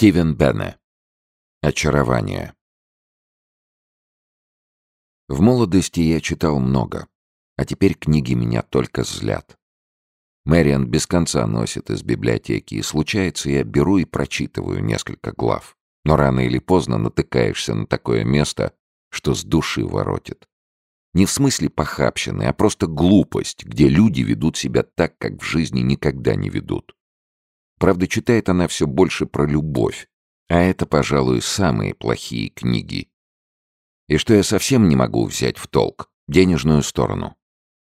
Стивен Бенне. Очарование. В молодости я читал много, а теперь книги меня только злят. Мэриан без конца носит из библиотеки, и случается, я беру и прочитываю несколько глав. Но рано или поздно натыкаешься на такое место, что с души воротит. Не в смысле похабщины, а просто глупость, где люди ведут себя так, как в жизни никогда не ведут. Правда, читает она все больше про любовь, а это, пожалуй, самые плохие книги. И что я совсем не могу взять в толк — денежную сторону.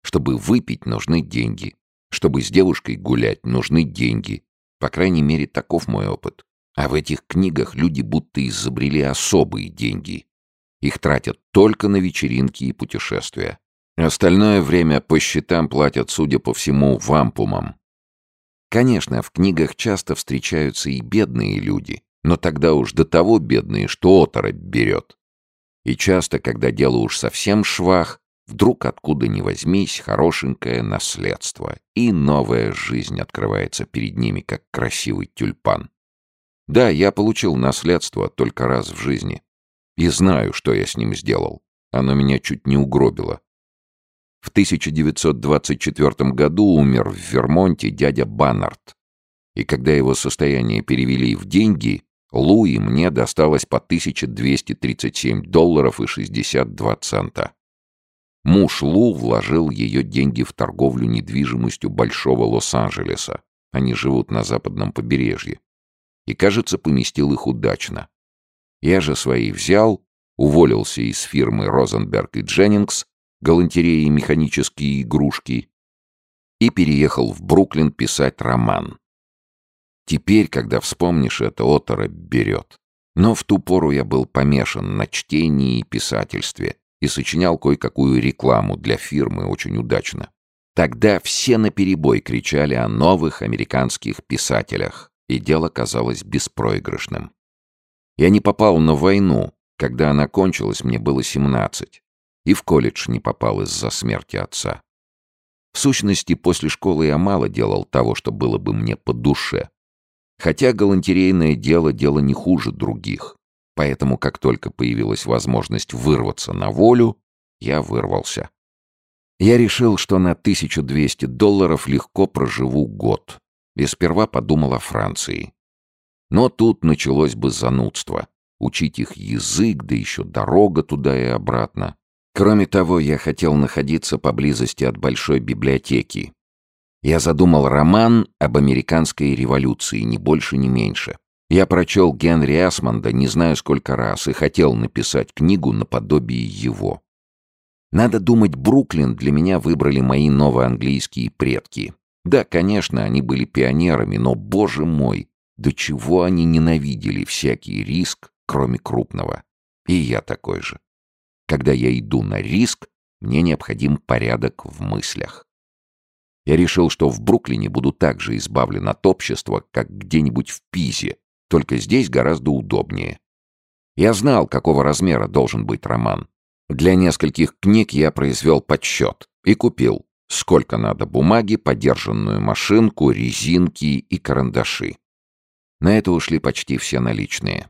Чтобы выпить, нужны деньги. Чтобы с девушкой гулять, нужны деньги. По крайней мере, таков мой опыт. А в этих книгах люди будто изобрели особые деньги. Их тратят только на вечеринки и путешествия. Остальное время по счетам платят, судя по всему, вампумам. Конечно, в книгах часто встречаются и бедные люди, но тогда уж до того бедные, что оторопь берет. И часто, когда дело уж совсем швах, вдруг откуда ни возьмись хорошенькое наследство, и новая жизнь открывается перед ними, как красивый тюльпан. Да, я получил наследство только раз в жизни. И знаю, что я с ним сделал. Оно меня чуть не угробило. В 1924 году умер в Вермонте дядя Баннард. И когда его состояние перевели в деньги, Лу и мне досталось по 1237 долларов и 62 цента. Муж Лу вложил ее деньги в торговлю недвижимостью Большого Лос-Анджелеса. Они живут на западном побережье. И, кажется, поместил их удачно. Я же свои взял, уволился из фирмы Розенберг и Дженнингс, галантереи и механические игрушки, и переехал в Бруклин писать роман. Теперь, когда вспомнишь это, оторопь берет. Но в ту пору я был помешан на чтении и писательстве и сочинял кое-какую рекламу для фирмы очень удачно. Тогда все наперебой кричали о новых американских писателях, и дело казалось беспроигрышным. Я не попал на войну. Когда она кончилась, мне было 17. И в колледж не попал из-за смерти отца. В сущности, после школы я мало делал того, что было бы мне по душе. Хотя галантерейное дело — дело не хуже других. Поэтому, как только появилась возможность вырваться на волю, я вырвался. Я решил, что на 1200 долларов легко проживу год. И сперва подумал о Франции. Но тут началось бы занудство. Учить их язык, да еще дорога туда и обратно. Кроме того, я хотел находиться поблизости от большой библиотеки. Я задумал роман об американской революции, ни больше, ни меньше. Я прочел Генри Асмонда не знаю сколько раз и хотел написать книгу наподобие его. Надо думать, Бруклин для меня выбрали мои новоанглийские предки. Да, конечно, они были пионерами, но, боже мой, до чего они ненавидели всякий риск, кроме крупного. И я такой же. Когда я иду на риск, мне необходим порядок в мыслях. Я решил, что в Бруклине буду так же избавлен от общества, как где-нибудь в Пизе, только здесь гораздо удобнее. Я знал, какого размера должен быть роман. Для нескольких книг я произвел подсчет и купил, сколько надо бумаги, подержанную машинку, резинки и карандаши. На это ушли почти все наличные.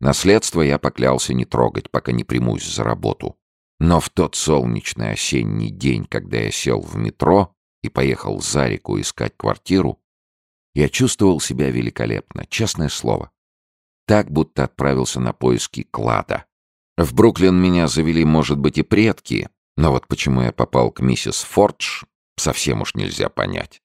Наследство я поклялся не трогать, пока не примусь за работу. Но в тот солнечный осенний день, когда я сел в метро и поехал за реку искать квартиру, я чувствовал себя великолепно, честное слово. Так, будто отправился на поиски клада. В Бруклин меня завели, может быть, и предки, но вот почему я попал к миссис Фордж, совсем уж нельзя понять.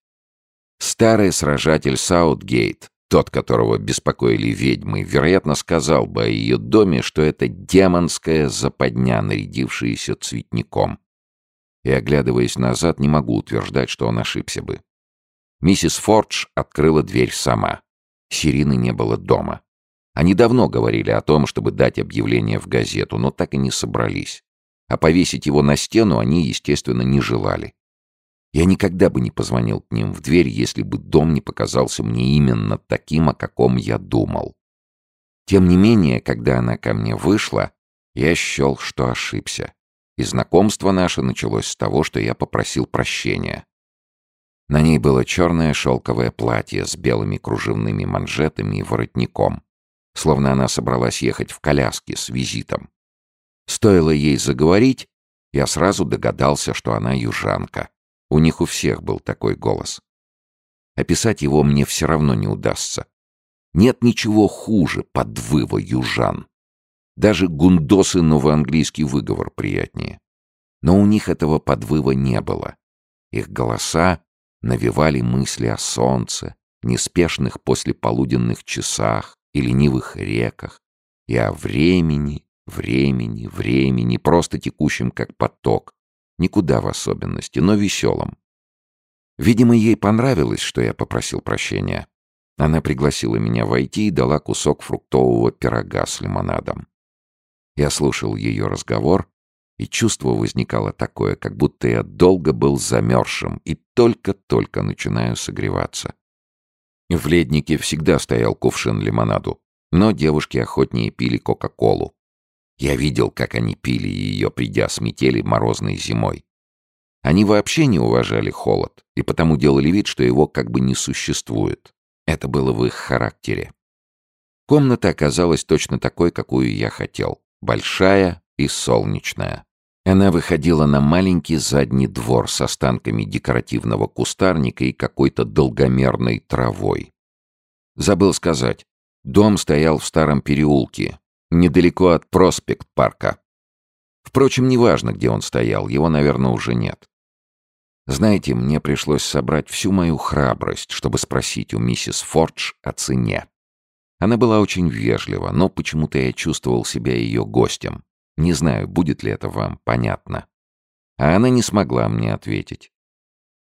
Старый сражатель Саутгейт тот, которого беспокоили ведьмы, вероятно, сказал бы о ее доме, что это демонская западня, нарядившаяся цветником. И, оглядываясь назад, не могу утверждать, что он ошибся бы. Миссис Фордж открыла дверь сама. Сирины не было дома. Они давно говорили о том, чтобы дать объявление в газету, но так и не собрались. А повесить его на стену они, естественно, не желали. Я никогда бы не позвонил к ним в дверь, если бы дом не показался мне именно таким, о каком я думал. Тем не менее, когда она ко мне вышла, я счел, что ошибся. И знакомство наше началось с того, что я попросил прощения. На ней было черное шелковое платье с белыми кружевными манжетами и воротником. словно она собралась ехать в коляске с визитом. Стоило ей заговорить, я сразу догадался, что она южанка. У них у всех был такой голос. Описать его мне все равно не удастся. Нет ничего хуже подвыва южан. Даже гундосы новоанглийский выговор приятнее. Но у них этого подвыва не было. Их голоса навевали мысли о солнце, неспешных послеполуденных часах и ленивых реках, и о времени, времени, времени, просто текущем как поток, никуда в особенности, но веселом. Видимо, ей понравилось, что я попросил прощения. Она пригласила меня войти и дала кусок фруктового пирога с лимонадом. Я слушал ее разговор, и чувство возникало такое, как будто я долго был замерзшим и только-только начинаю согреваться. В леднике всегда стоял кувшин лимонаду, но девушки охотнее пили Кока-Колу. Я видел, как они пили ее, придя с метели морозной зимой. Они вообще не уважали холод, и потому делали вид, что его как бы не существует. Это было в их характере. Комната оказалась точно такой, какую я хотел. Большая и солнечная. Она выходила на маленький задний двор с останками декоративного кустарника и какой-то долгомерной травой. Забыл сказать, дом стоял в старом переулке, недалеко от проспект-парка. Впрочем, неважно, где он стоял, его, наверное, уже нет. Знаете, мне пришлось собрать всю мою храбрость, чтобы спросить у миссис Фордж о цене. Она была очень вежлива, но почему-то я чувствовал себя ее гостем. Не знаю, будет ли это вам понятно. А она не смогла мне ответить.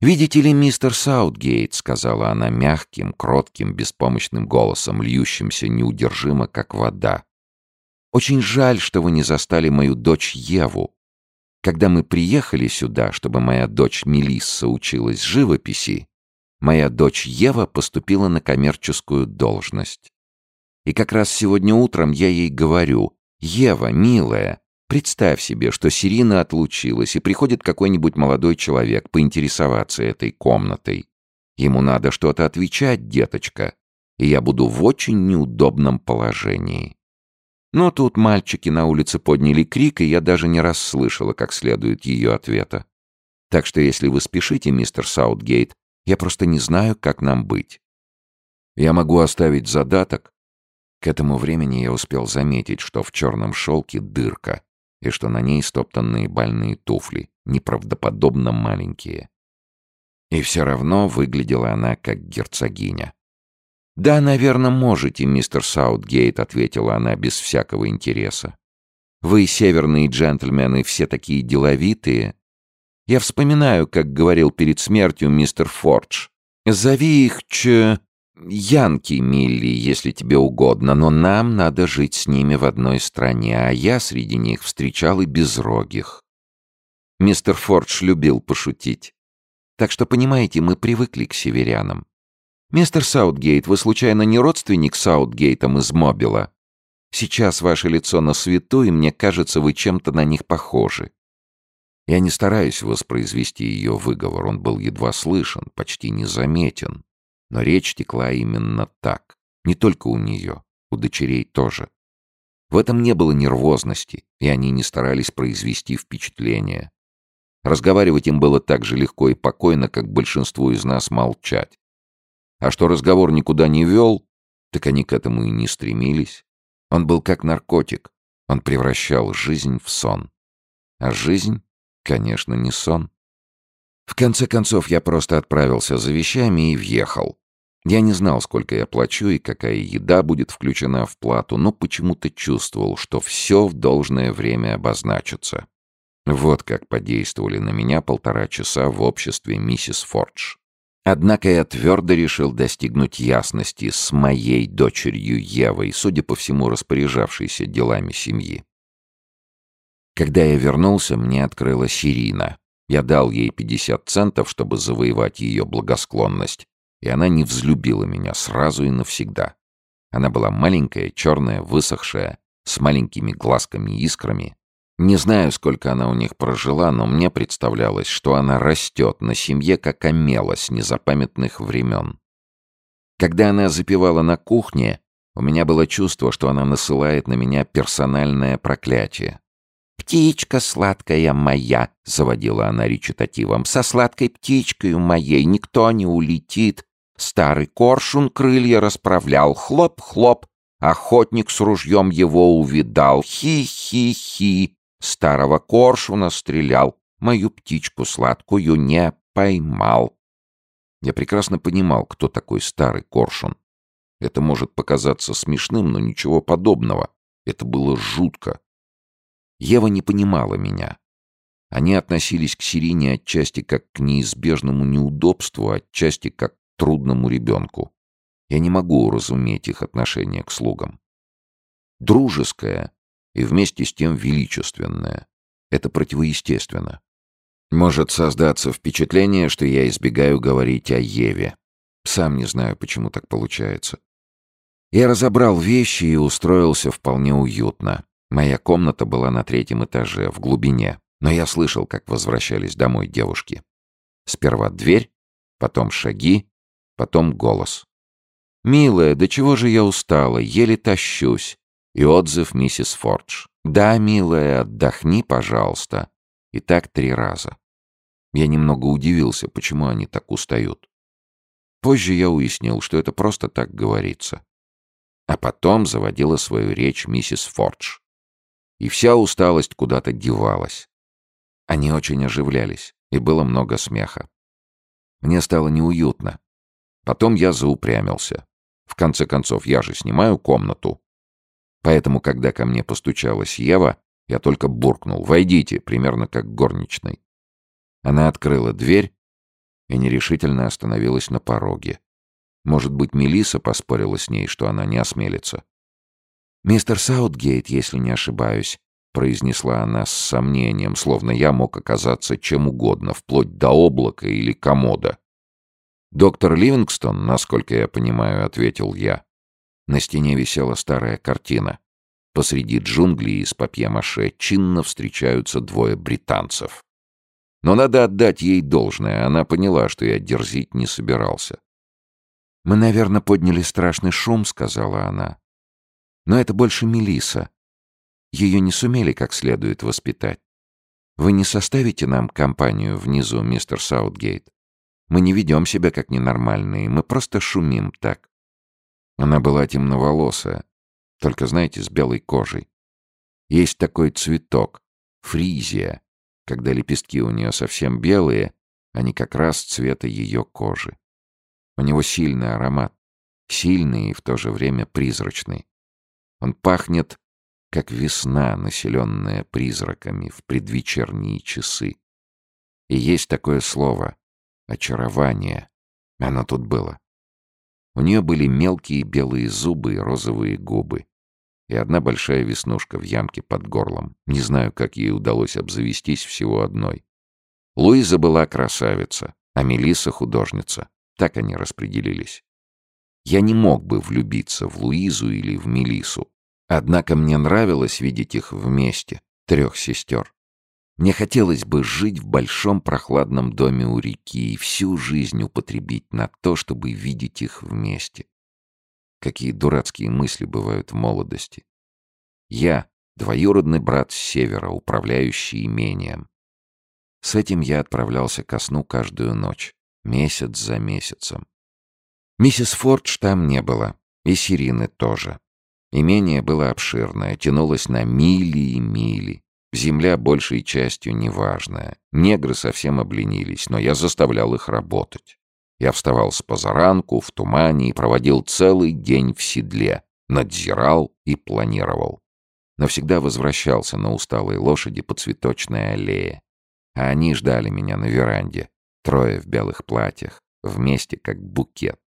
«Видите ли, мистер Саутгейт», — сказала она мягким, кротким, беспомощным голосом, льющимся неудержимо, как вода. «Очень жаль, что вы не застали мою дочь Еву. Когда мы приехали сюда, чтобы моя дочь Мелисса училась живописи, моя дочь Ева поступила на коммерческую должность. И как раз сегодня утром я ей говорю, «Ева, милая, представь себе, что Сирина отлучилась, и приходит какой-нибудь молодой человек поинтересоваться этой комнатой. Ему надо что-то отвечать, деточка, и я буду в очень неудобном положении». Но тут мальчики на улице подняли крик, и я даже не расслышала как следует ее ответа. Так что если вы спешите, мистер Саутгейт, я просто не знаю, как нам быть. Я могу оставить задаток, к этому времени я успел заметить, что в черном шелке дырка, и что на ней стоптанные больные туфли, неправдоподобно маленькие. И все равно выглядела она как герцогиня. «Да, наверное, можете, мистер Саутгейт», — ответила она без всякого интереса. «Вы, северные джентльмены, все такие деловитые. Я вспоминаю, как говорил перед смертью мистер Фордж. Зови их ч... Янки, Милли, если тебе угодно, но нам надо жить с ними в одной стране, а я среди них встречал и безрогих. Мистер Фордж любил пошутить. Так что, понимаете, мы привыкли к северянам. Мистер Саутгейт, вы случайно не родственник Саутгейтам из Мобила? Сейчас ваше лицо на свету, и мне кажется, вы чем-то на них похожи. Я не стараюсь воспроизвести ее выговор, он был едва слышен, почти незаметен. Но речь текла именно так. Не только у нее, у дочерей тоже. В этом не было нервозности, и они не старались произвести впечатление. Разговаривать им было так же легко и покойно, как большинству из нас молчать. А что разговор никуда не вел, так они к этому и не стремились. Он был как наркотик. Он превращал жизнь в сон. А жизнь, конечно, не сон. В конце концов, я просто отправился за вещами и въехал. Я не знал, сколько я плачу и какая еда будет включена в плату, но почему-то чувствовал, что все в должное время обозначится. Вот как подействовали на меня полтора часа в обществе миссис Фордж. Однако я твердо решил достигнуть ясности с моей дочерью Евой, судя по всему, распоряжавшейся делами семьи. Когда я вернулся, мне открыла Сирина. Я дал ей 50 центов, чтобы завоевать ее благосклонность, и она не взлюбила меня сразу и навсегда. Она была маленькая, черная, высохшая, с маленькими глазками-искрами. Не знаю, сколько она у них прожила, но мне представлялось, что она растет на семье, как омела с незапамятных времен. Когда она запивала на кухне, У меня было чувство, что она насылает на меня персональное проклятие. «Птичка сладкая моя», — заводила она речитативом, — «со сладкой птичкой моей никто не улетит. Старый коршун крылья расправлял, хлоп-хлоп, охотник с ружьем его увидал, хи-хи-хи, старого коршуна стрелял, мою птичку сладкую не поймал». Я прекрасно понимал, кто такой старый коршун. Это может показаться смешным, но ничего подобного. Это было жутко. Ева не понимала меня. Они относились к Сирине отчасти как к неизбежному неудобству, отчасти как к трудному ребенку. Я не могу уразуметь их отношение к слугам. Дружеское и вместе с тем величественное — это противоестественно. Может создаться впечатление, что я избегаю говорить о Еве. Сам не знаю, почему так получается. Я разобрал вещи и устроился вполне уютно. Моя комната была на третьем этаже, в глубине, но я слышал, как возвращались домой девушки. Сперва дверь, потом шаги, потом голос. «Милая, до чего же я устала, еле тащусь». И отзыв миссис Фордж. «Да, милая, отдохни, пожалуйста». И так три раза. Я немного удивился, почему они так устают. Позже я уяснил, что это просто так говорится. А потом заводила свою речь миссис Фордж. И вся усталость куда-то девалась. Они очень оживлялись, и было много смеха. Мне стало неуютно. Потом я заупрямился. В конце концов, я же снимаю комнату. Поэтому, когда ко мне постучалась Ева, я только буркнул «Войдите», примерно как горничной. Она открыла дверь и нерешительно остановилась на пороге. Может быть, Мелиса поспорила с ней, что она не осмелится. «Мистер Саутгейт, если не ошибаюсь», — произнесла она с сомнением, словно я мог оказаться чем угодно, вплоть до облака или комода. «Доктор Ливингстон, насколько я понимаю», — ответил я. На стене висела старая картина. Посреди джунглей из папье-маше чинно встречаются двое британцев. Но надо отдать ей должное, она поняла, что я дерзить не собирался. «Мы, наверное, подняли страшный шум», — сказала она. «Но это больше Мелиса. Ее не сумели как следует воспитать. Вы не составите нам компанию внизу, мистер Саутгейт? Мы не ведем себя как ненормальные, мы просто шумим так». Она была темноволосая, только, знаете, с белой кожей. Есть такой цветок — фризия, когда лепестки у нее совсем белые, они как раз цвета ее кожи. У него сильный аромат, сильный и в то же время призрачный. Он пахнет, как весна, населенная призраками в предвечерние часы. И есть такое слово — очарование. Оно тут было. У нее были мелкие белые зубы и розовые губы. И одна большая веснушка в ямке под горлом. Не знаю, как ей удалось обзавестись всего одной. Луиза была красавица, а Мелисса — художница. Так они распределились. Я не мог бы влюбиться в Луизу или в Мелису. Однако мне нравилось видеть их вместе, трех сестер. Мне хотелось бы жить в большом прохладном доме у реки и всю жизнь употребить на то, чтобы видеть их вместе. Какие дурацкие мысли бывают в молодости. Я — двоюродный брат с севера, управляющий имением. С этим я отправлялся ко сну каждую ночь. Месяц за месяцем. Миссис Фордж там не было. И Сирины тоже. Имение было обширное, тянулось на мили и мили. Земля большей частью неважная. Негры совсем обленились, но я заставлял их работать. Я вставал с позаранку, в тумане и проводил целый день в седле, надзирал и планировал. Навсегда возвращался на усталой лошади по цветочной аллее. А они ждали меня на веранде, Трое в белых платьях, вместе как букет.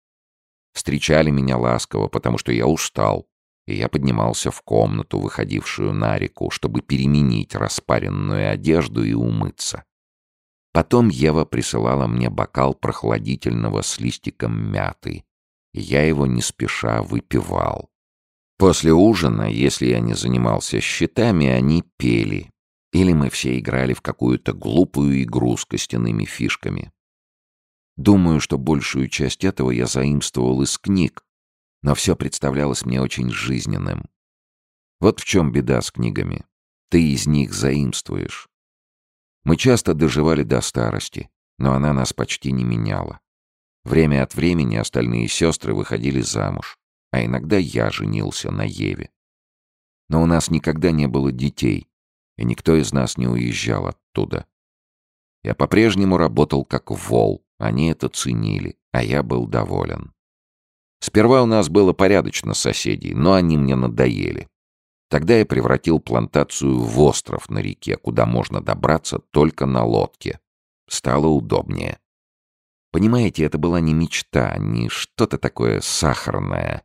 Встречали меня ласково, потому что я устал, и я поднимался в комнату, выходившую на реку, чтобы переменить распаренную одежду и умыться. Потом Ева присылала мне бокал прохладительного с листиком мяты, и я его не спеша выпивал. После ужина, если я не занимался счетами, они пели, или мы все играли в какую-то глупую игру с костяными фишками. Думаю, что большую часть этого я заимствовал из книг, Но все представлялось мне очень жизненным. Вот в чем беда с книгами. Ты из них заимствуешь. Мы часто доживали до старости, но она нас почти не меняла. Время от времени остальные сестры выходили замуж, а иногда я женился на Еве. Но у нас никогда не было детей, и никто из нас не уезжал оттуда. Я по-прежнему работал как вол, они это ценили, а я был доволен. Сперва у нас было порядочно соседей, но они мне надоели. Тогда я превратил плантацию в остров на реке, куда можно добраться только на лодке. Стало удобнее. Понимаете, это была не мечта, не что-то такое сахарное.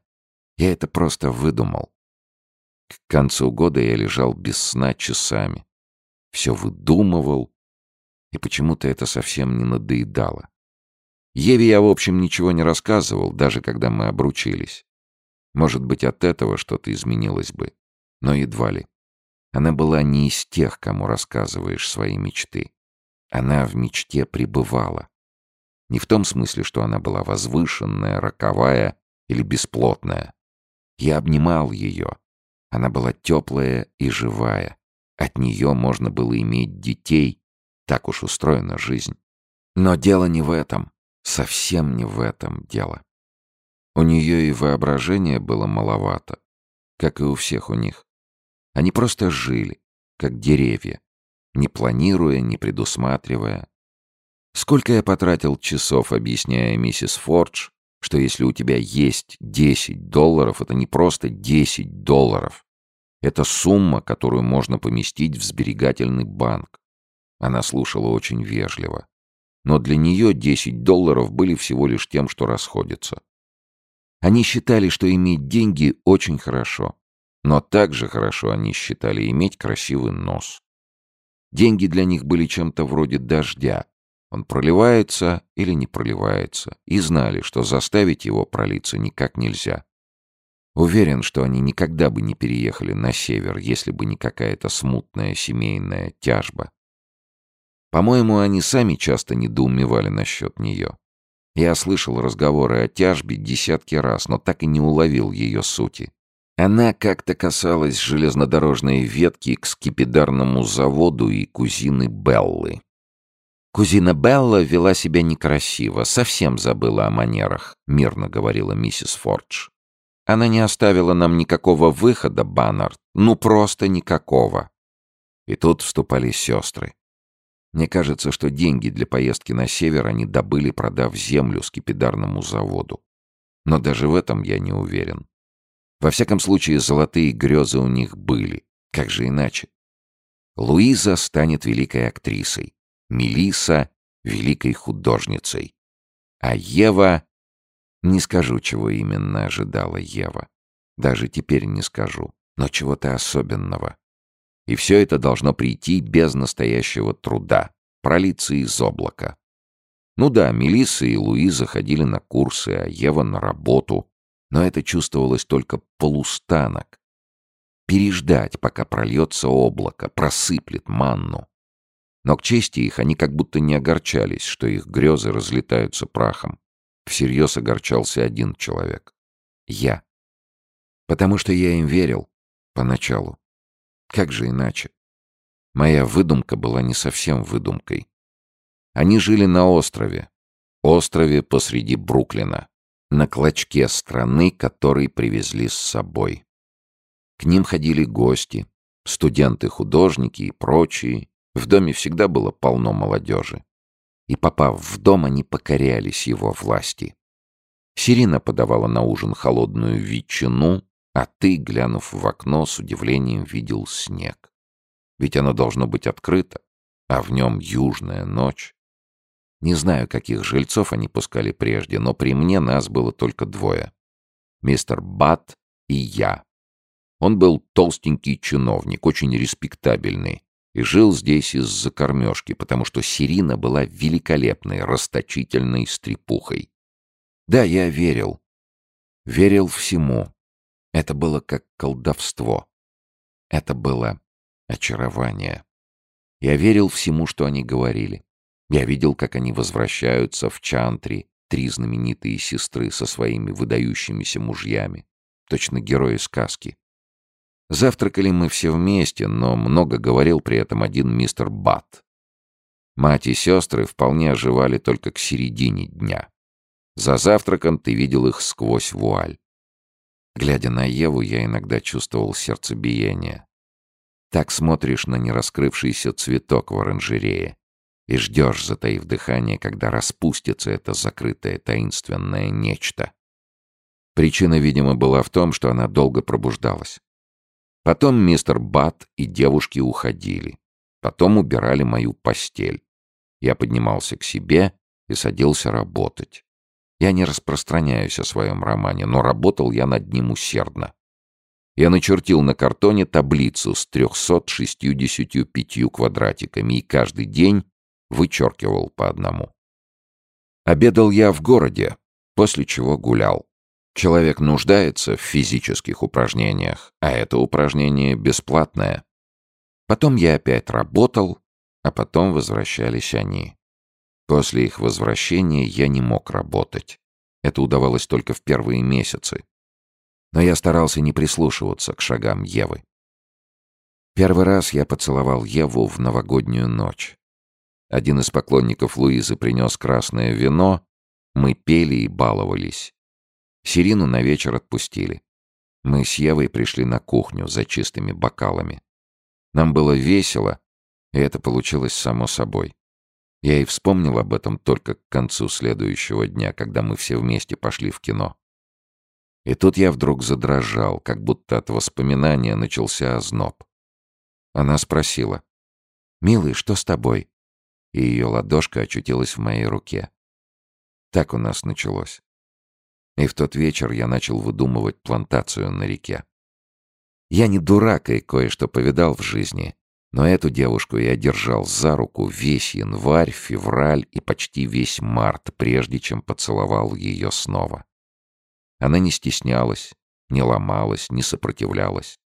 Я это просто выдумал. К концу года я лежал без сна часами. Все выдумывал, и почему-то это совсем не надоедало. Еве я, в общем, ничего не рассказывал, даже когда мы обручились. Может быть, от этого что-то изменилось бы, но едва ли. Она была не из тех, кому рассказываешь свои мечты. Она в мечте пребывала. Не в том смысле, что она была возвышенная, роковая или бесплотная. Я обнимал ее. Она была теплая и живая. От нее можно было иметь детей. Так уж устроена жизнь. Но дело не в этом. Совсем не в этом дело. У нее и воображения было маловато, как и у всех у них. Они просто жили, как деревья, не планируя, не предусматривая. Сколько я потратил часов, объясняя миссис Фордж, что если у тебя есть 10 долларов, это не просто 10 долларов. Это сумма, которую можно поместить в сберегательный банк. Она слушала очень вежливо но для нее 10 долларов были всего лишь тем, что расходятся. Они считали, что иметь деньги очень хорошо, но также хорошо они считали иметь красивый нос. Деньги для них были чем-то вроде дождя. Он проливается или не проливается, и знали, что заставить его пролиться никак нельзя. Уверен, что они никогда бы не переехали на север, если бы не какая-то смутная семейная тяжба. По-моему, они сами часто недоумевали насчет нее. Я слышал разговоры о тяжбе десятки раз, но так и не уловил ее сути. Она как-то касалась железнодорожной ветки к скипидарному заводу и кузины Беллы. Кузина Белла вела себя некрасиво, совсем забыла о манерах, мирно говорила миссис Фордж. Она не оставила нам никакого выхода, Баннард, ну просто никакого. И тут вступали сестры. Мне кажется, что деньги для поездки на север они добыли, продав землю скипидарному заводу. Но даже в этом я не уверен. Во всяком случае, золотые грезы у них были. Как же иначе? Луиза станет великой актрисой. Мелиса — великой художницей. А Ева... Не скажу, чего именно ожидала Ева. Даже теперь не скажу. Но чего-то особенного. И все это должно прийти без настоящего труда, пролиться из облака. Ну да, Мелисса и Луиза ходили на курсы, а Ева на работу, но это чувствовалось только полустанок. Переждать, пока прольется облако, просыплет манну. Но к чести их они как будто не огорчались, что их грезы разлетаются прахом. Всерьез огорчался один человек. Я. Потому что я им верил поначалу. Как же иначе? Моя выдумка была не совсем выдумкой. Они жили на острове. Острове посреди Бруклина. На клочке страны, который привезли с собой. К ним ходили гости, студенты-художники и прочие. В доме всегда было полно молодежи. И попав в дом, они покорялись его власти. Сирина подавала на ужин холодную ветчину, а ты, глянув в окно, с удивлением видел снег. Ведь оно должно быть открыто, а в нем южная ночь. Не знаю, каких жильцов они пускали прежде, но при мне нас было только двое. Мистер Бат и я. Он был толстенький чиновник, очень респектабельный, и жил здесь из-за кормежки, потому что Сирина была великолепной, расточительной стрепухой. Да, я верил. Верил всему, это было как колдовство. Это было очарование. Я верил всему, что они говорили. Я видел, как они возвращаются в Чантри, три знаменитые сестры со своими выдающимися мужьями. Точно герои сказки. Завтракали мы все вместе, но много говорил при этом один мистер Бат. Мать и сестры вполне оживали только к середине дня. За завтраком ты видел их сквозь вуаль. Глядя на Еву, я иногда чувствовал сердцебиение. Так смотришь на нераскрывшийся цветок в оранжерее и ждешь, затаив дыхание, когда распустится это закрытое таинственное нечто. Причина, видимо, была в том, что она долго пробуждалась. Потом мистер Бат и девушки уходили. Потом убирали мою постель. Я поднимался к себе и садился работать. Я не распространяюсь о своем романе, но работал я над ним усердно. Я начертил на картоне таблицу с 365 квадратиками и каждый день вычеркивал по одному. Обедал я в городе, после чего гулял. Человек нуждается в физических упражнениях, а это упражнение бесплатное. Потом я опять работал, а потом возвращались они. После их возвращения я не мог работать. Это удавалось только в первые месяцы. Но я старался не прислушиваться к шагам Евы. Первый раз я поцеловал Еву в новогоднюю ночь. Один из поклонников Луизы принес красное вино, мы пели и баловались. Сирину на вечер отпустили. Мы с Евой пришли на кухню за чистыми бокалами. Нам было весело, и это получилось само собой. Я и вспомнил об этом только к концу следующего дня, когда мы все вместе пошли в кино. И тут я вдруг задрожал, как будто от воспоминания начался озноб. Она спросила, «Милый, что с тобой?» И ее ладошка очутилась в моей руке. Так у нас началось. И в тот вечер я начал выдумывать плантацию на реке. Я не дурак и кое-что повидал в жизни, но эту девушку я держал за руку весь январь, февраль и почти весь март, прежде чем поцеловал ее снова. Она не стеснялась, не ломалась, не сопротивлялась.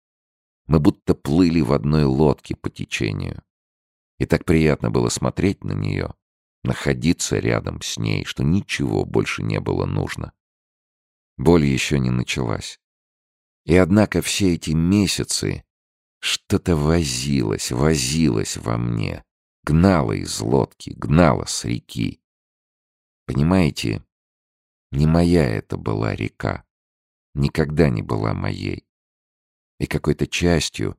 Мы будто плыли в одной лодке по течению. И так приятно было смотреть на нее, находиться рядом с ней, что ничего больше не было нужно. Боль еще не началась. И однако все эти месяцы что-то возилось, возилось во мне, гнало из лодки, гнало с реки. Понимаете, не моя это была река, никогда не была моей. И какой-то частью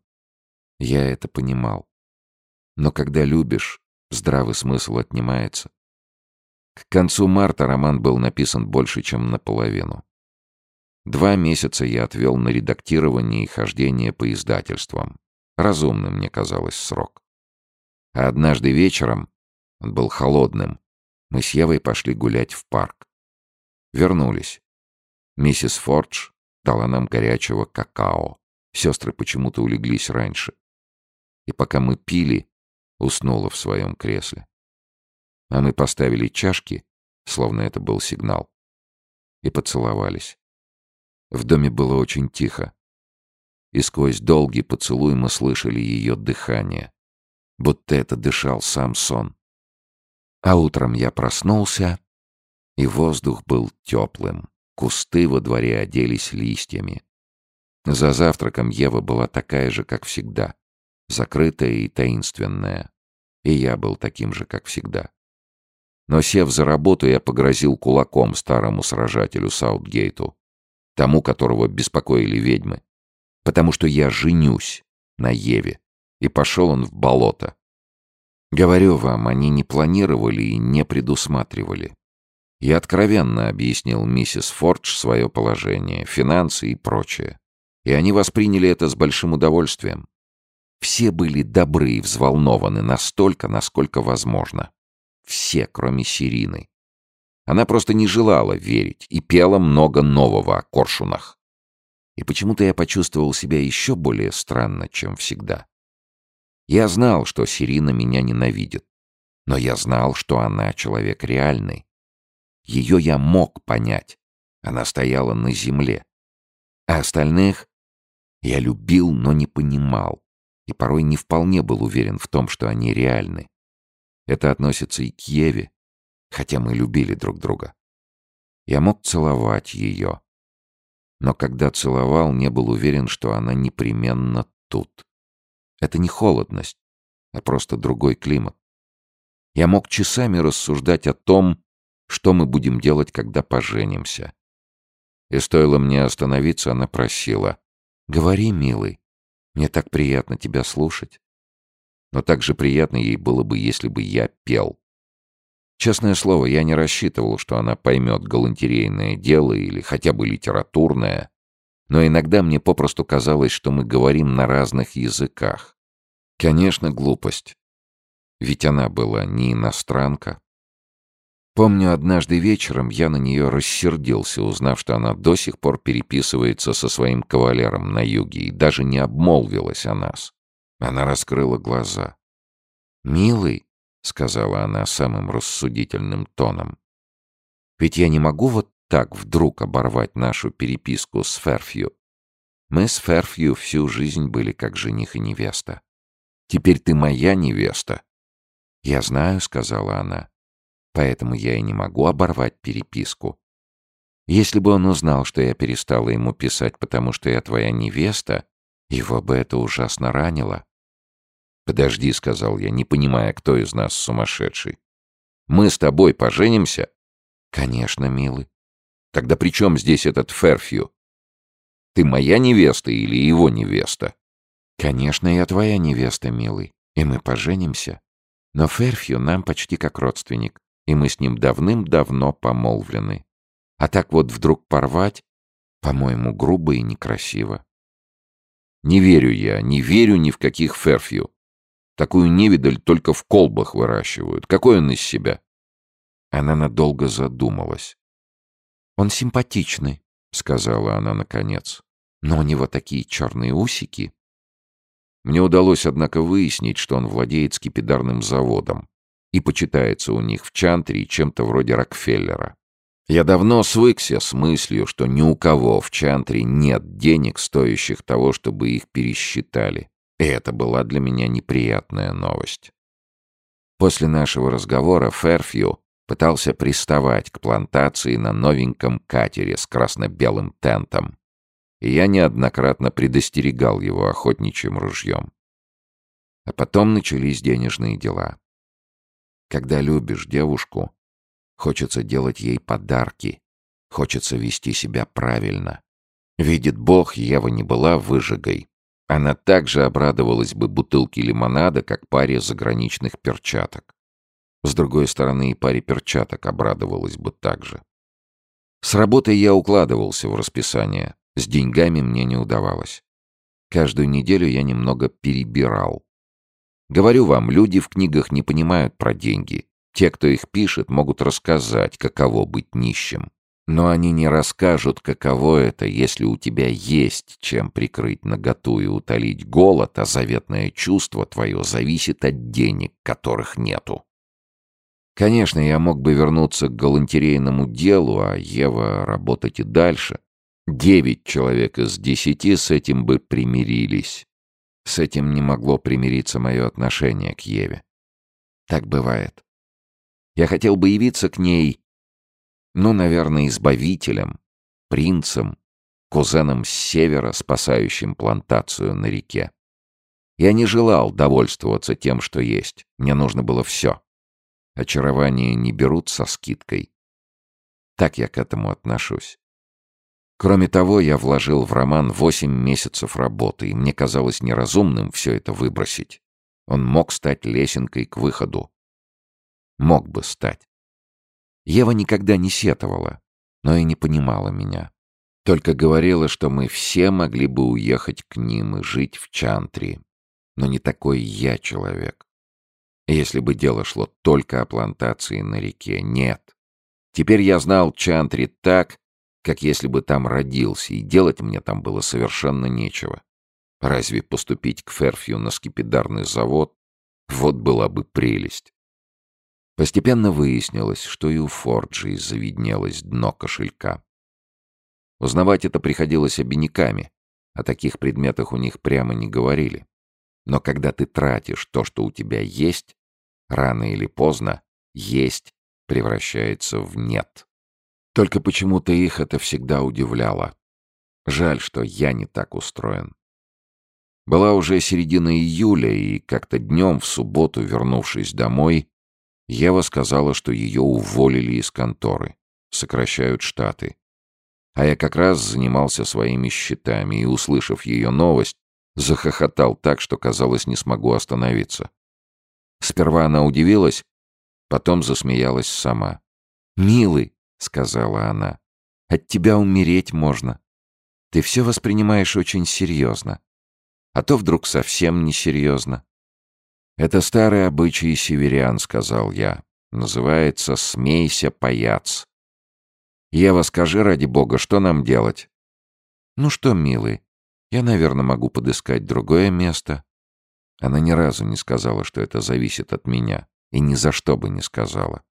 я это понимал. Но когда любишь, здравый смысл отнимается. К концу марта роман был написан больше, чем наполовину. Два месяца я отвел на редактирование и хождение по издательствам. Разумным мне казалось срок. А однажды вечером, он был холодным, мы с Евой пошли гулять в парк. Вернулись. Миссис Фордж дала нам горячего какао. Сестры почему-то улеглись раньше. И пока мы пили, уснула в своем кресле. А мы поставили чашки, словно это был сигнал, и поцеловались. В доме было очень тихо. И сквозь долгий поцелуй мы слышали ее дыхание, будто это дышал сам сон. А утром я проснулся, и воздух был теплым. Кусты во дворе оделись листьями. За завтраком Ева была такая же, как всегда, закрытая и таинственная. И я был таким же, как всегда. Но сев за работу, я погрозил кулаком старому сражателю Саутгейту тому, которого беспокоили ведьмы. Потому что я женюсь на Еве. И пошел он в болото. Говорю вам, они не планировали и не предусматривали. Я откровенно объяснил миссис Фордж свое положение, финансы и прочее. И они восприняли это с большим удовольствием. Все были добры и взволнованы настолько, насколько возможно. Все, кроме Сирины. Она просто не желала верить и пела много нового о коршунах. И почему-то я почувствовал себя еще более странно, чем всегда. Я знал, что Сирина меня ненавидит, но я знал, что она человек реальный. Ее я мог понять. Она стояла на земле. А остальных я любил, но не понимал, и порой не вполне был уверен в том, что они реальны. Это относится и к Еве, хотя мы любили друг друга. Я мог целовать ее. Но когда целовал, не был уверен, что она непременно тут. Это не холодность, а просто другой климат. Я мог часами рассуждать о том, что мы будем делать, когда поженимся. И стоило мне остановиться, она просила. «Говори, милый, мне так приятно тебя слушать». Но так же приятно ей было бы, если бы я пел. Честное слово, я не рассчитывал, что она поймет галантерейное дело или хотя бы литературное, но иногда мне попросту казалось, что мы говорим на разных языках. Конечно, глупость. Ведь она была не иностранка. Помню, однажды вечером я на нее рассердился, узнав, что она до сих пор переписывается со своим кавалером на юге и даже не обмолвилась о нас. Она раскрыла глаза. «Милый», — сказала она самым рассудительным тоном, — «ведь я не могу вот так вдруг оборвать нашу переписку с Ферфью. Мы с Ферфью всю жизнь были как жених и невеста. Теперь ты моя невеста». «Я знаю», — сказала она, — Поэтому я и не могу оборвать переписку. Если бы он узнал, что я перестала ему писать, потому что я твоя невеста, его бы это ужасно ранило. «Подожди», — сказал я, не понимая, кто из нас сумасшедший. «Мы с тобой поженимся?» «Конечно, милый». «Тогда при чем здесь этот Ферфью? Ты моя невеста или его невеста?» «Конечно, я твоя невеста, милый, и мы поженимся. Но Ферфью нам почти как родственник и мы с ним давным-давно помолвлены. А так вот вдруг порвать, по-моему, грубо и некрасиво. Не верю я, не верю ни в каких ферфью. Такую невидаль только в колбах выращивают. Какой он из себя? Она надолго задумалась. «Он симпатичный», — сказала она наконец. «Но у него такие черные усики». Мне удалось, однако, выяснить, что он владеет скипидарным заводом и почитается у них в Чантре чем-то вроде Рокфеллера. Я давно свыкся с мыслью, что ни у кого в Чантре нет денег, стоящих того, чтобы их пересчитали. И это была для меня неприятная новость. После нашего разговора Ферфью пытался приставать к плантации на новеньком катере с красно-белым тентом. И я неоднократно предостерегал его охотничьим ружьем. А потом начались денежные дела. Когда любишь девушку, хочется делать ей подарки, хочется вести себя правильно. Видит Бог, Ева не была выжигой. Она также обрадовалась бы бутылке лимонада, как паре заграничных перчаток. С другой стороны, и паре перчаток обрадовалась бы также. С работой я укладывался в расписание. С деньгами мне не удавалось. Каждую неделю я немного перебирал. Говорю вам, люди в книгах не понимают про деньги. Те, кто их пишет, могут рассказать, каково быть нищим. Но они не расскажут, каково это, если у тебя есть чем прикрыть наготу и утолить голод, а заветное чувство твое зависит от денег, которых нету. Конечно, я мог бы вернуться к галантерейному делу, а Ева работать и дальше. Девять человек из десяти с этим бы примирились. С этим не могло примириться мое отношение к Еве. Так бывает. Я хотел бы явиться к ней, ну, наверное, избавителем, принцем, кузеном с севера, спасающим плантацию на реке. Я не желал довольствоваться тем, что есть. Мне нужно было все. Очарование не берут со скидкой. Так я к этому отношусь. Кроме того, я вложил в роман восемь месяцев работы, и мне казалось неразумным все это выбросить. Он мог стать лесенкой к выходу. Мог бы стать. Ева никогда не сетовала, но и не понимала меня. Только говорила, что мы все могли бы уехать к ним и жить в Чантри. Но не такой я человек. Если бы дело шло только о плантации на реке, нет. Теперь я знал Чантри так, как если бы там родился, и делать мне там было совершенно нечего. Разве поступить к Ферфью на скипидарный завод? Вот была бы прелесть. Постепенно выяснилось, что и у Форджи завиднелось дно кошелька. Узнавать это приходилось обиняками. О таких предметах у них прямо не говорили. Но когда ты тратишь то, что у тебя есть, рано или поздно «есть» превращается в «нет». Только почему-то их это всегда удивляло. Жаль, что я не так устроен. Была уже середина июля, и как-то днем в субботу, вернувшись домой, Ева сказала, что ее уволили из конторы, сокращают штаты. А я как раз занимался своими счетами и, услышав ее новость, захохотал так, что, казалось, не смогу остановиться. Сперва она удивилась, потом засмеялась сама. «Милый», — сказала она, — «от тебя умереть можно. Ты все воспринимаешь очень серьезно. А то вдруг совсем несерьезно. «Это старый обычай северян», — сказал я. «Называется «Смейся, паяц». Ева, скажи, ради бога, что нам делать?» «Ну что, милый, я, наверное, могу подыскать другое место». Она ни разу не сказала, что это зависит от меня, и ни за что бы не сказала.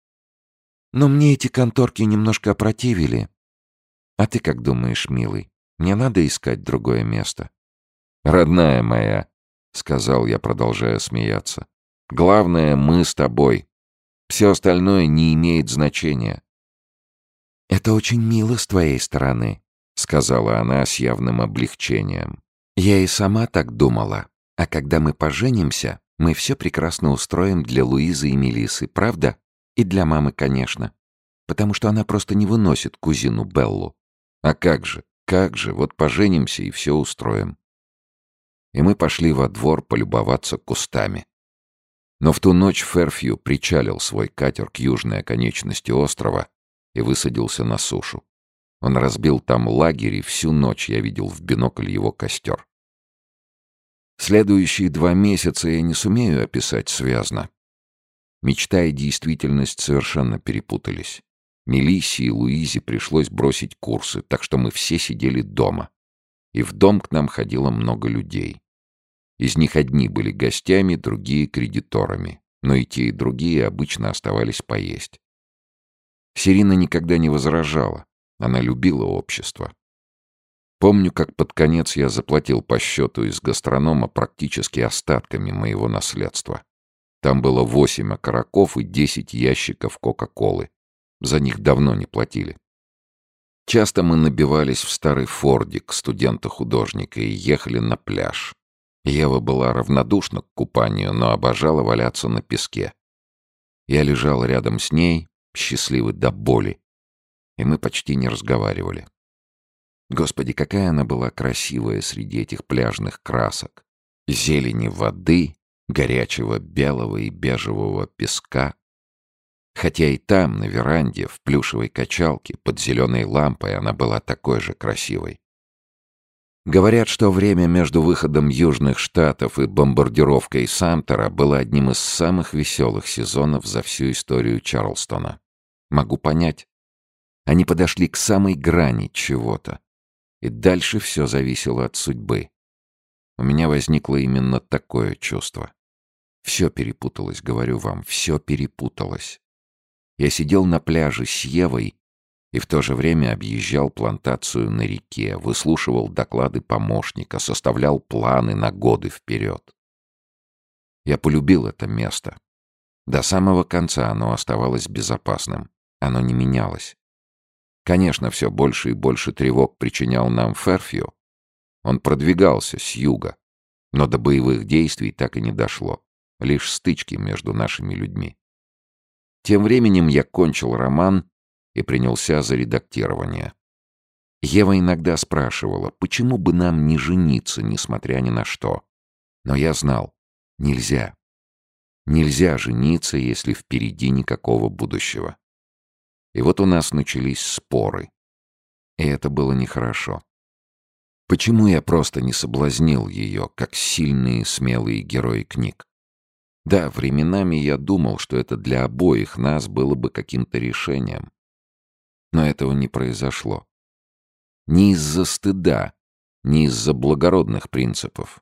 «Но мне эти конторки немножко опротивили. А ты как думаешь, милый, мне надо искать другое место?» «Родная моя», — сказал я, продолжая смеяться. «Главное, мы с тобой. Все остальное не имеет значения». «Это очень мило с твоей стороны», — сказала она с явным облегчением. «Я и сама так думала. А когда мы поженимся, мы все прекрасно устроим для Луизы и Мелисы, правда? И для мамы, конечно. Потому что она просто не выносит кузину Беллу. А как же, как же, вот поженимся и все устроим и мы пошли во двор полюбоваться кустами. Но в ту ночь Ферфью причалил свой катер к южной оконечности острова и высадился на сушу. Он разбил там лагерь, и всю ночь я видел в бинокль его костер. Следующие два месяца я не сумею описать связно. Мечта и действительность совершенно перепутались. Мелиссе и Луизе пришлось бросить курсы, так что мы все сидели дома. И в дом к нам ходило много людей. Из них одни были гостями, другие — кредиторами, но и те, и другие обычно оставались поесть. Сирина никогда не возражала, она любила общество. Помню, как под конец я заплатил по счету из гастронома практически остатками моего наследства. Там было восемь окороков и десять ящиков Кока-Колы. За них давно не платили. Часто мы набивались в старый фордик студента-художника и ехали на пляж. Ева была равнодушна к купанию, но обожала валяться на песке. Я лежал рядом с ней, счастливый до боли, и мы почти не разговаривали. Господи, какая она была красивая среди этих пляжных красок. Зелени воды, горячего белого и бежевого песка. Хотя и там, на веранде, в плюшевой качалке, под зеленой лампой, она была такой же красивой. Говорят, что время между выходом Южных Штатов и бомбардировкой Самтера было одним из самых веселых сезонов за всю историю Чарлстона. Могу понять. Они подошли к самой грани чего-то. И дальше все зависело от судьбы. У меня возникло именно такое чувство. Все перепуталось, говорю вам, все перепуталось. Я сидел на пляже с Евой и в то же время объезжал плантацию на реке, выслушивал доклады помощника, составлял планы на годы вперед. Я полюбил это место. До самого конца оно оставалось безопасным, оно не менялось. Конечно, все больше и больше тревог причинял нам Ферфью. Он продвигался с юга, но до боевых действий так и не дошло, лишь стычки между нашими людьми. Тем временем я кончил роман и принялся за редактирование. Ева иногда спрашивала, почему бы нам не жениться, несмотря ни на что. Но я знал, нельзя. Нельзя жениться, если впереди никакого будущего. И вот у нас начались споры. И это было нехорошо. Почему я просто не соблазнил ее, как сильные смелые герои книг? Да, временами я думал, что это для обоих нас было бы каким-то решением. Но этого не произошло. Не из-за стыда, не из-за благородных принципов.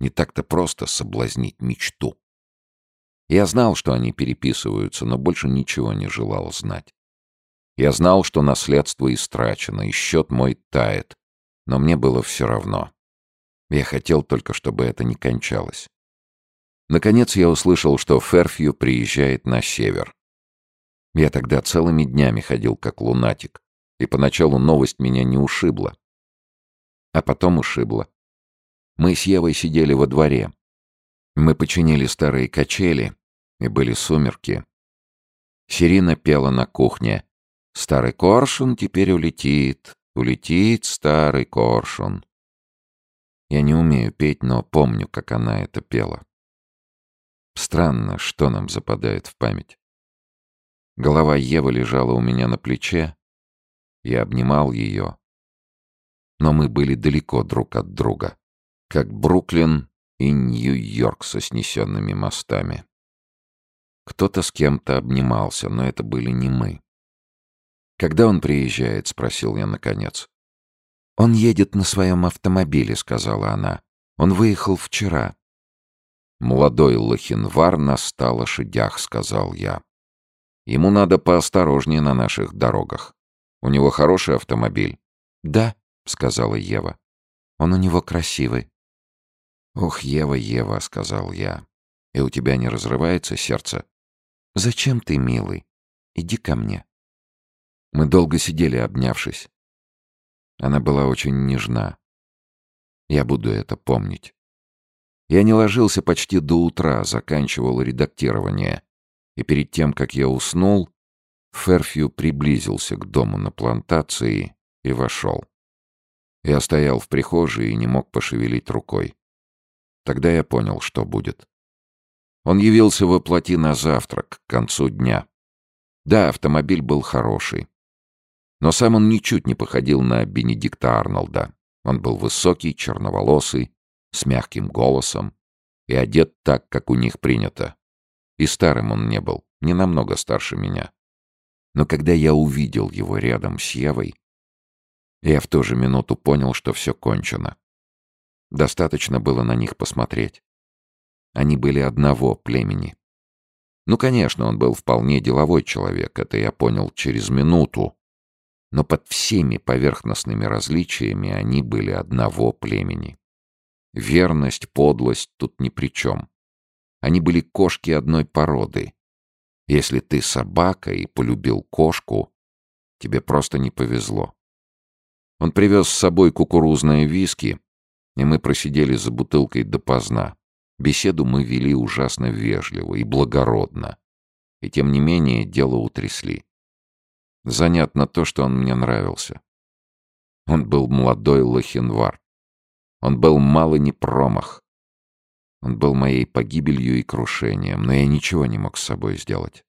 Не так-то просто соблазнить мечту. Я знал, что они переписываются, но больше ничего не желал знать. Я знал, что наследство истрачено, и счет мой тает, но мне было все равно. Я хотел только, чтобы это не кончалось. Наконец я услышал, что Ферфью приезжает на север. Я тогда целыми днями ходил как лунатик, и поначалу новость меня не ушибла. А потом ушибла. Мы с Евой сидели во дворе. Мы починили старые качели, и были сумерки. Сирина пела на кухне. «Старый коршун теперь улетит, улетит старый коршун». Я не умею петь, но помню, как она это пела. Странно, что нам западает в память. Голова Евы лежала у меня на плече. Я обнимал ее. Но мы были далеко друг от друга, как Бруклин и Нью-Йорк со снесенными мостами. Кто-то с кем-то обнимался, но это были не мы. «Когда он приезжает?» — спросил я наконец. «Он едет на своем автомобиле», — сказала она. «Он выехал вчера». «Молодой Лохинвар на ста лошадях», — сказал я. «Ему надо поосторожнее на наших дорогах. У него хороший автомобиль». «Да», — сказала Ева. «Он у него красивый». «Ох, Ева, Ева», — сказал я. «И у тебя не разрывается сердце?» «Зачем ты, милый? Иди ко мне». Мы долго сидели, обнявшись. Она была очень нежна. Я буду это помнить. Я не ложился почти до утра, заканчивал редактирование. И перед тем, как я уснул, Ферфью приблизился к дому на плантации и вошел. Я стоял в прихожей и не мог пошевелить рукой. Тогда я понял, что будет. Он явился во плоти на завтрак к концу дня. Да, автомобиль был хороший. Но сам он ничуть не походил на Бенедикта Арнолда. Он был высокий, черноволосый, с мягким голосом и одет так, как у них принято. И старым он не был, не намного старше меня. Но когда я увидел его рядом с Евой, я в ту же минуту понял, что все кончено. Достаточно было на них посмотреть. Они были одного племени. Ну, конечно, он был вполне деловой человек, это я понял через минуту. Но под всеми поверхностными различиями они были одного племени. Верность, подлость тут ни при чем. Они были кошки одной породы. Если ты собака и полюбил кошку, тебе просто не повезло. Он привез с собой кукурузные виски, и мы просидели за бутылкой допоздна. Беседу мы вели ужасно вежливо и благородно. И тем не менее дело утрясли. Занятно то, что он мне нравился. Он был молодой лохинвар. Он был мало не промах. Он был моей погибелью и крушением, но я ничего не мог с собой сделать.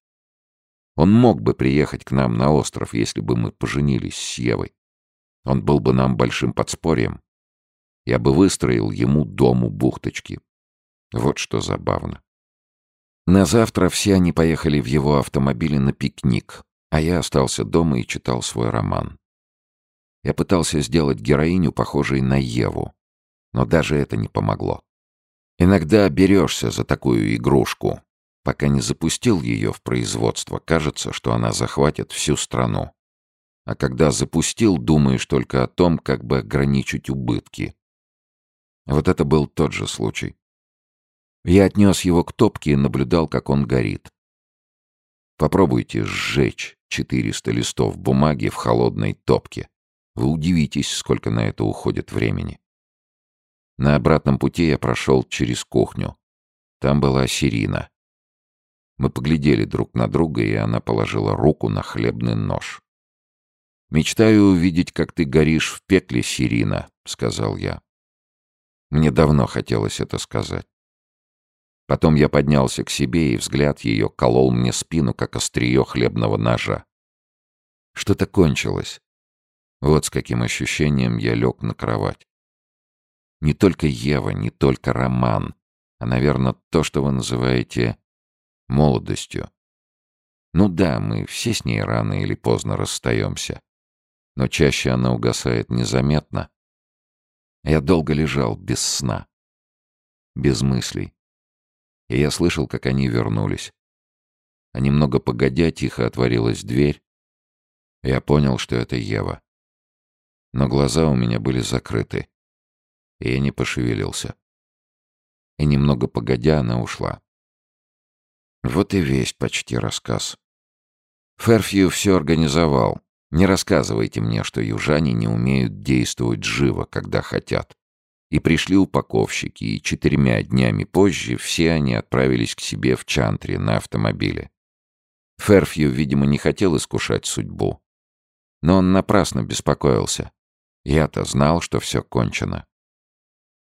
Он мог бы приехать к нам на остров, если бы мы поженились с Евой. Он был бы нам большим подспорьем. Я бы выстроил ему дом у бухточки. Вот что забавно. На завтра все они поехали в его автомобиле на пикник, а я остался дома и читал свой роман. Я пытался сделать героиню похожей на Еву, но даже это не помогло. Иногда берешься за такую игрушку. Пока не запустил ее в производство, кажется, что она захватит всю страну. А когда запустил, думаешь только о том, как бы ограничить убытки. Вот это был тот же случай. Я отнес его к топке и наблюдал, как он горит. Попробуйте сжечь 400 листов бумаги в холодной топке. Вы удивитесь, сколько на это уходит времени. На обратном пути я прошел через кухню. Там была Сирина. Мы поглядели друг на друга, и она положила руку на хлебный нож. «Мечтаю увидеть, как ты горишь в пекле, Сирина», — сказал я. Мне давно хотелось это сказать. Потом я поднялся к себе, и взгляд ее колол мне спину, как острие хлебного ножа. Что-то кончилось. Вот с каким ощущением я лег на кровать. Не только Ева, не только роман, а, наверное, то, что вы называете молодостью. Ну да, мы все с ней рано или поздно расстаемся. Но чаще она угасает незаметно. Я долго лежал без сна, без мыслей. И я слышал, как они вернулись. А немного погодя, тихо отворилась дверь. Я понял, что это Ева. Но глаза у меня были закрыты и я не пошевелился. И немного погодя она ушла. Вот и весь почти рассказ. Ферфью все организовал. Не рассказывайте мне, что южане не умеют действовать живо, когда хотят. И пришли упаковщики, и четырьмя днями позже все они отправились к себе в Чантри на автомобиле. Ферфью, видимо, не хотел искушать судьбу. Но он напрасно беспокоился. Я-то знал, что все кончено.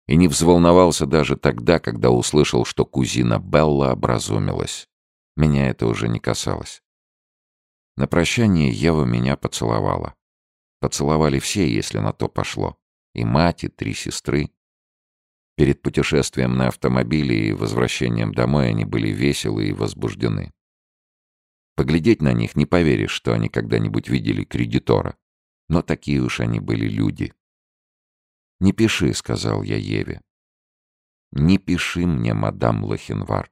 И не взволновался даже тогда, когда услышал, что кузина Белла образумилась. Меня это уже не касалось. На прощание Ева меня поцеловала. Поцеловали все, если на то пошло. И мать, и три сестры. Перед путешествием на автомобиле и возвращением домой они были веселы и возбуждены. Поглядеть на них не поверишь, что они когда-нибудь видели кредитора. Но такие уж они были люди. «Не пиши», — сказал я Еве. «Не пиши мне, мадам Лохенвар».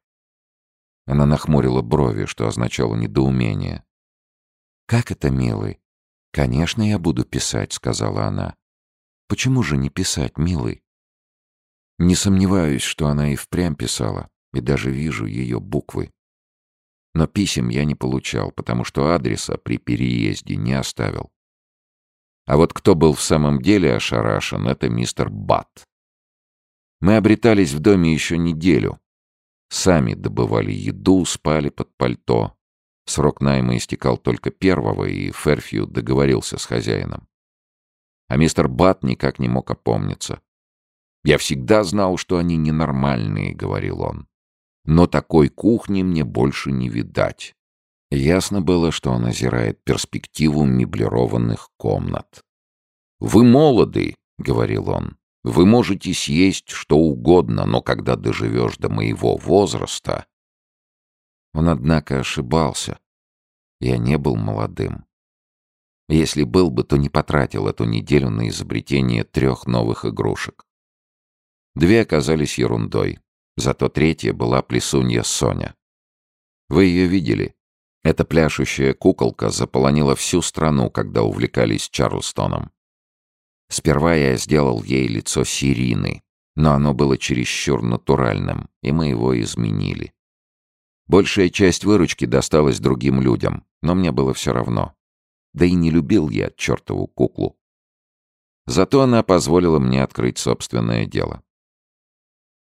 Она нахмурила брови, что означало недоумение. «Как это, милый?» «Конечно, я буду писать», — сказала она. «Почему же не писать, милый?» Не сомневаюсь, что она и впрямь писала, и даже вижу ее буквы. Но писем я не получал, потому что адреса при переезде не оставил. А вот кто был в самом деле ошарашен, это мистер Бат. Мы обретались в доме еще неделю. Сами добывали еду, спали под пальто, Срок найма истекал только первого, и Ферфью договорился с хозяином. А мистер Бат никак не мог опомниться. «Я всегда знал, что они ненормальные», — говорил он. «Но такой кухни мне больше не видать». Ясно было, что он озирает перспективу меблированных комнат. «Вы молоды», — говорил он. «Вы можете съесть что угодно, но когда доживешь до моего возраста, он, однако, ошибался. Я не был молодым. Если был бы, то не потратил эту неделю на изобретение трех новых игрушек. Две оказались ерундой, зато третья была плесунья Соня. Вы ее видели? Эта пляшущая куколка заполонила всю страну, когда увлекались Чарльстоном. Сперва я сделал ей лицо Сирины, но оно было чересчур натуральным, и мы его изменили. Большая часть выручки досталась другим людям, но мне было все равно. Да и не любил я чертову куклу. Зато она позволила мне открыть собственное дело.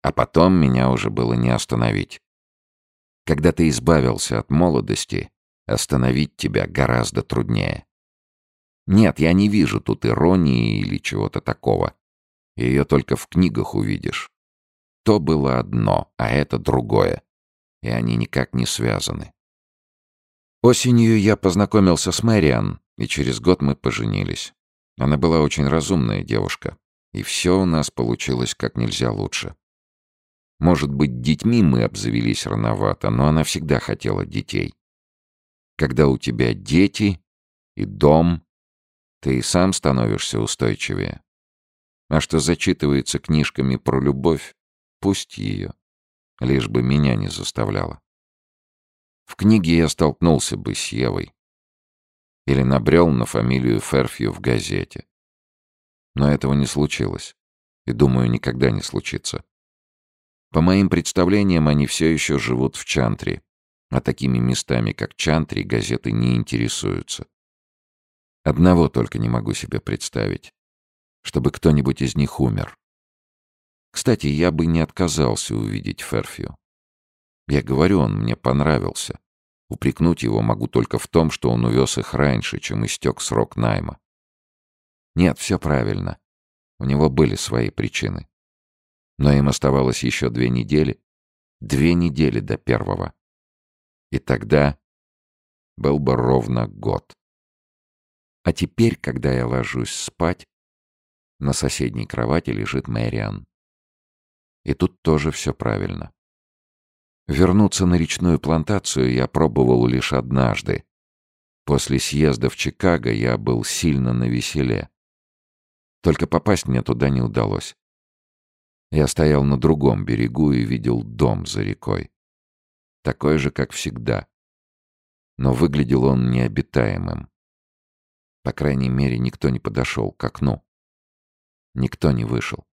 А потом меня уже было не остановить. Когда ты избавился от молодости, остановить тебя гораздо труднее. Нет, я не вижу тут иронии или чего-то такого. Ее только в книгах увидишь. То было одно, а это другое и они никак не связаны. Осенью я познакомился с Мэриан, и через год мы поженились. Она была очень разумная девушка, и все у нас получилось как нельзя лучше. Может быть, детьми мы обзавелись рановато, но она всегда хотела детей. Когда у тебя дети и дом, ты и сам становишься устойчивее. А что зачитывается книжками про любовь, пусть ее лишь бы меня не заставляла. В книге я столкнулся бы с Евой. Или набрел на фамилию Ферфью в газете. Но этого не случилось. И, думаю, никогда не случится. По моим представлениям, они все еще живут в Чантри, а такими местами, как Чантри, газеты не интересуются. Одного только не могу себе представить. Чтобы кто-нибудь из них умер. Кстати, я бы не отказался увидеть Ферфью. Я говорю, он мне понравился. Упрекнуть его могу только в том, что он увез их раньше, чем истек срок найма. Нет, все правильно. У него были свои причины. Но им оставалось еще две недели. Две недели до первого. И тогда был бы ровно год. А теперь, когда я ложусь спать, на соседней кровати лежит Мэриан. И тут тоже все правильно. Вернуться на речную плантацию я пробовал лишь однажды. После съезда в Чикаго я был сильно навеселе. Только попасть мне туда не удалось. Я стоял на другом берегу и видел дом за рекой. Такой же, как всегда. Но выглядел он необитаемым. По крайней мере, никто не подошел к окну. Никто не вышел.